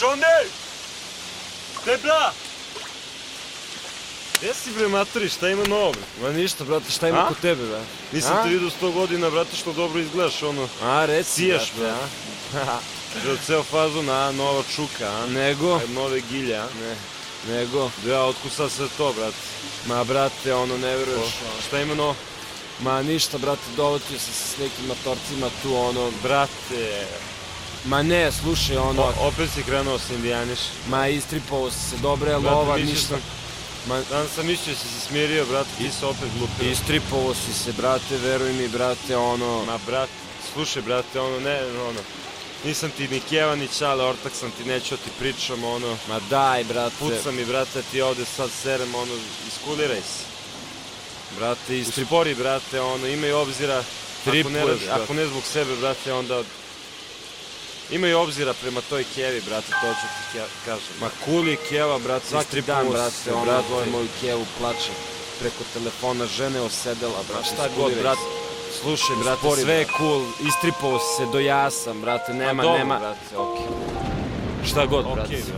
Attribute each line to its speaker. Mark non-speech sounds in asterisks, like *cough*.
Speaker 1: Šone! Gde bra? Gde si bre materi, šta ima novo? bre?
Speaker 2: Ma ništa, brate, šta ima
Speaker 1: A?
Speaker 2: kod tebe, bre?
Speaker 1: Nisam
Speaker 2: A?
Speaker 1: te vidio sto godina, brate, što dobro izgledaš, ono,
Speaker 2: A, reci,
Speaker 1: Sijaš,
Speaker 2: brate, a? *laughs*
Speaker 1: za ceo fazon, a, nova čuka, a?
Speaker 2: Nego?
Speaker 1: Aj, Nove gilje, a?
Speaker 2: Ne, nego?
Speaker 1: Ja, otkud sad sve to, brate?
Speaker 2: Ma, brate, ono, ne veruješ.
Speaker 1: O, Šta ima novo?
Speaker 2: Ma, ništa, brate, dovatio sam se s nekim matorcima tu, ono...
Speaker 1: Brate,
Speaker 2: Ma ne, slušaj, ono...
Speaker 1: o, opet si krenuo sa indijaniš.
Speaker 2: Ma, istripovao si se, dobre,
Speaker 1: Brate,
Speaker 2: lova, ništa.
Speaker 1: Ma, danas sam mislio da si se smirio, brate, ti se opet glupio.
Speaker 2: Istripovao si se, brate, veruj mi, brate, ono...
Speaker 1: Ma, brate, slušaj, brate, ono, ne, ono, nisam ti ni keva ni čale, ortak sam ti, neću da ti pričam, ono,
Speaker 2: Ma daj, brate.
Speaker 1: puca mi, brate, ti ovde sad serem, ono, iskuliraj se.
Speaker 2: Brate, istrip...
Speaker 1: Uspori, brate, ono, imaj obzira, ako ne,
Speaker 2: Tripuješ,
Speaker 1: radi-
Speaker 2: brate.
Speaker 1: ako ne zbog sebe, brate, onda imaj obzira prema toj kevi, brate, to ću ti ke- kažem.
Speaker 2: Ma cool je keva, brate, svaki dan, brate, ono,
Speaker 1: brate.
Speaker 2: zove moju kevu, plače preko telefona, žene osedela, brate,
Speaker 1: šta god, brate, slušaj, brate,
Speaker 2: Spori,
Speaker 1: sve je
Speaker 2: cool, istripovao se do jasa, brate, nema,
Speaker 1: dobro,
Speaker 2: nema,
Speaker 1: brate, okej.
Speaker 2: šta god, brate.
Speaker 1: brate.